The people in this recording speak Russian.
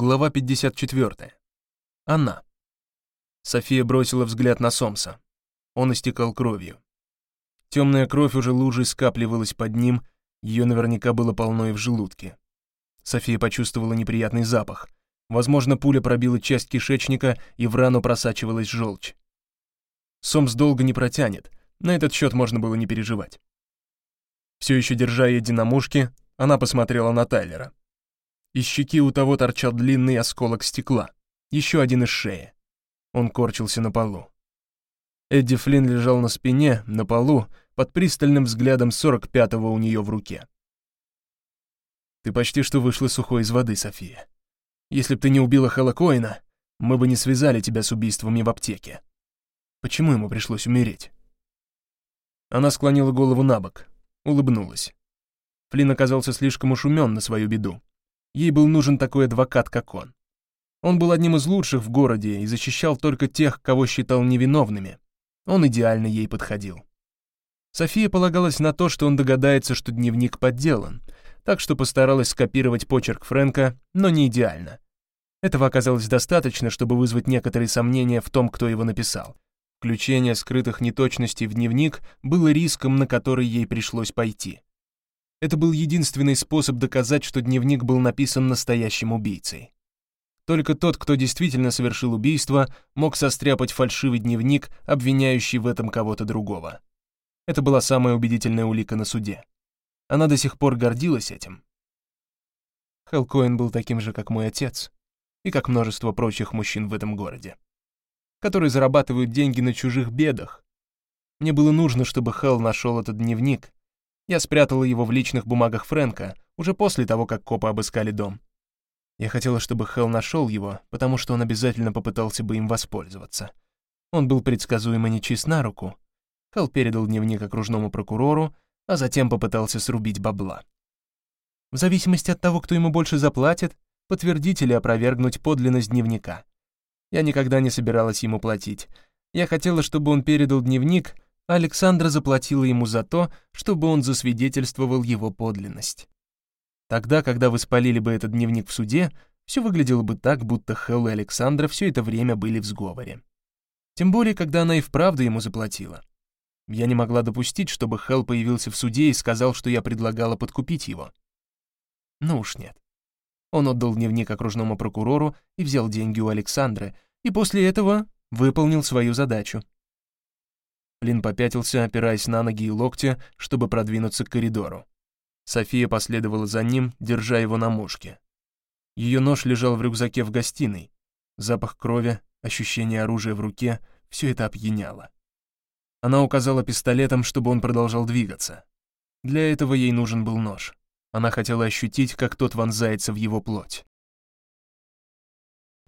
Глава 54. Она. София бросила взгляд на Сомса. Он истекал кровью. Темная кровь уже лужей скапливалась под ним, ее наверняка было полно и в желудке. София почувствовала неприятный запах. Возможно, пуля пробила часть кишечника, и в рану просачивалась желчь. Сомс долго не протянет, на этот счет можно было не переживать. Все еще держа мушке, она посмотрела на Тайлера. Из щеки у того торчал длинный осколок стекла, еще один из шеи. Он корчился на полу. Эдди Флинн лежал на спине, на полу, под пристальным взглядом 45-го у нее в руке. «Ты почти что вышла сухой из воды, София. Если б ты не убила Хэлла Коэна, мы бы не связали тебя с убийствами в аптеке. Почему ему пришлось умереть?» Она склонила голову на бок, улыбнулась. Флинн оказался слишком уж умен на свою беду. Ей был нужен такой адвокат, как он. Он был одним из лучших в городе и защищал только тех, кого считал невиновными. Он идеально ей подходил. София полагалась на то, что он догадается, что дневник подделан, так что постаралась скопировать почерк Фрэнка, но не идеально. Этого оказалось достаточно, чтобы вызвать некоторые сомнения в том, кто его написал. Включение скрытых неточностей в дневник было риском, на который ей пришлось пойти. Это был единственный способ доказать, что дневник был написан настоящим убийцей. Только тот, кто действительно совершил убийство, мог состряпать фальшивый дневник, обвиняющий в этом кого-то другого. Это была самая убедительная улика на суде. Она до сих пор гордилась этим. Хелл Коэн был таким же, как мой отец, и как множество прочих мужчин в этом городе, которые зарабатывают деньги на чужих бедах. Мне было нужно, чтобы Хелл нашел этот дневник, я спрятала его в личных бумагах Фрэнка, уже после того, как копы обыскали дом. Я хотела, чтобы Хелл нашел его, потому что он обязательно попытался бы им воспользоваться. Он был предсказуемо нечист на руку. Хелл передал дневник окружному прокурору, а затем попытался срубить бабла. В зависимости от того, кто ему больше заплатит, подтвердить или опровергнуть подлинность дневника. Я никогда не собиралась ему платить. Я хотела, чтобы он передал дневник, Александра заплатила ему за то, чтобы он засвидетельствовал его подлинность. Тогда, когда вы спалили бы этот дневник в суде, все выглядело бы так, будто Хелл и Александра все это время были в сговоре. Тем более, когда она и вправду ему заплатила. Я не могла допустить, чтобы Хелл появился в суде и сказал, что я предлагала подкупить его. Ну уж нет. Он отдал дневник окружному прокурору и взял деньги у Александры, и после этого выполнил свою задачу. Лин попятился, опираясь на ноги и локти, чтобы продвинуться к коридору. София последовала за ним, держа его на мушке. Ее нож лежал в рюкзаке в гостиной. Запах крови, ощущение оружия в руке — все это опьяняло. Она указала пистолетом, чтобы он продолжал двигаться. Для этого ей нужен был нож. Она хотела ощутить, как тот вонзается в его плоть.